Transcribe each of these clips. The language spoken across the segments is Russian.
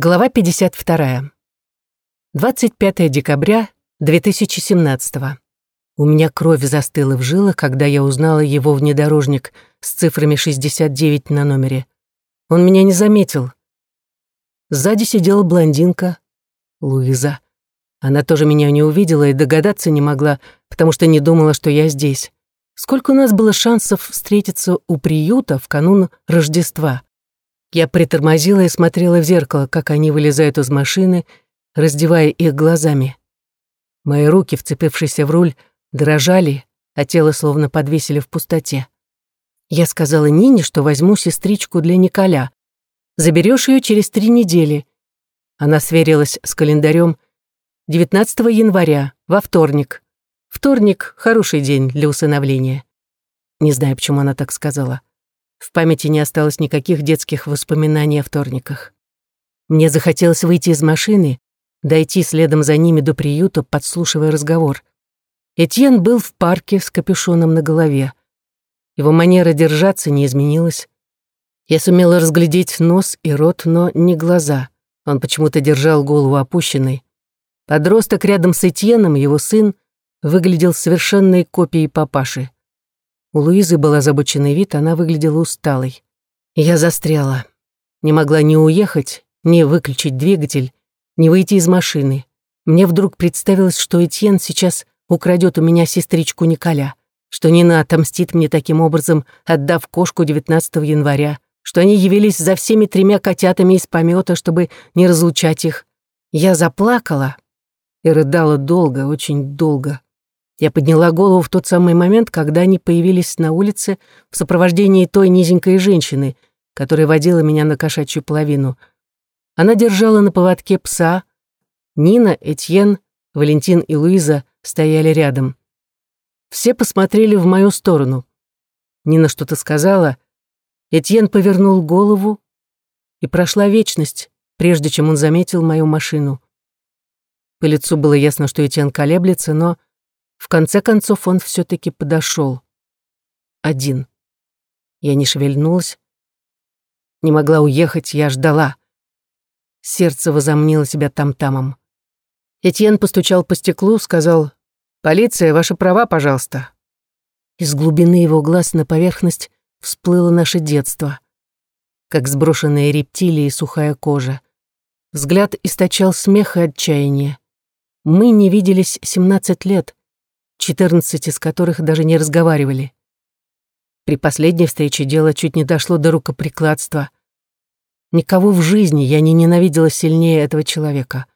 Глава 52. 25 декабря 2017. У меня кровь застыла в жилах, когда я узнала его внедорожник с цифрами 69 на номере. Он меня не заметил. Сзади сидела блондинка, Луиза. Она тоже меня не увидела и догадаться не могла, потому что не думала, что я здесь. Сколько у нас было шансов встретиться у приюта в канун Рождества? Я притормозила и смотрела в зеркало, как они вылезают из машины, раздевая их глазами. Мои руки, вцепившиеся в руль, дрожали, а тело словно подвесили в пустоте. Я сказала Нине, что возьму сестричку для Николя. Заберешь ее через три недели. Она сверилась с календарем 19 января, во вторник. Вторник — хороший день для усыновления. Не знаю, почему она так сказала. В памяти не осталось никаких детских воспоминаний о вторниках. Мне захотелось выйти из машины, дойти следом за ними до приюта, подслушивая разговор. Этьен был в парке с капюшоном на голове. Его манера держаться не изменилась. Я сумела разглядеть нос и рот, но не глаза. Он почему-то держал голову опущенной. Подросток рядом с Этьеном, его сын, выглядел совершенной копией папаши. У Луизы был озабоченный вид, она выглядела усталой. Я застряла. Не могла ни уехать, ни выключить двигатель, ни выйти из машины. Мне вдруг представилось, что Этьен сейчас украдет у меня сестричку Николя, что Нина отомстит мне таким образом, отдав кошку 19 января, что они явились за всеми тремя котятами из помета, чтобы не разлучать их. Я заплакала и рыдала долго, очень долго. Я подняла голову в тот самый момент, когда они появились на улице в сопровождении той низенькой женщины, которая водила меня на кошачью половину. Она держала на поводке пса. Нина, Этьен, Валентин и Луиза стояли рядом. Все посмотрели в мою сторону. Нина что-то сказала. Этьен повернул голову, и прошла вечность, прежде чем он заметил мою машину. По лицу было ясно, что Этьен колеблется, но в конце концов он все-таки подошел. Один. Я не шевельнулась. Не могла уехать, я ждала. Сердце возомнило себя там-тамом. Этьен постучал по стеклу, сказал «Полиция, ваши права, пожалуйста». Из глубины его глаз на поверхность всплыло наше детство, как сброшенные рептилии и сухая кожа. Взгляд источал смех и отчаяние. Мы не виделись 17 лет, 14 из которых даже не разговаривали. При последней встрече дело чуть не дошло до рукоприкладства. Никого в жизни я не ненавидела сильнее этого человека.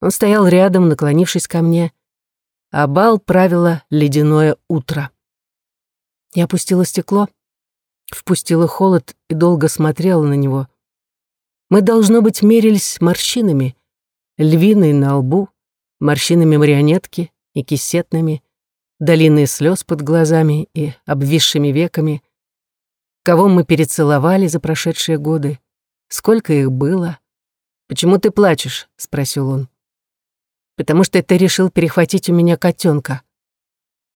Он стоял рядом, наклонившись ко мне, а бал правило ледяное утро. Я опустила стекло, впустила холод и долго смотрела на него. Мы, должно быть, мерились морщинами, львиной на лбу, морщинами марионетки, и кисетными, долины слез под глазами и обвисшими веками. Кого мы перецеловали за прошедшие годы? Сколько их было? «Почему ты плачешь?» — спросил он. «Потому что ты решил перехватить у меня котенка.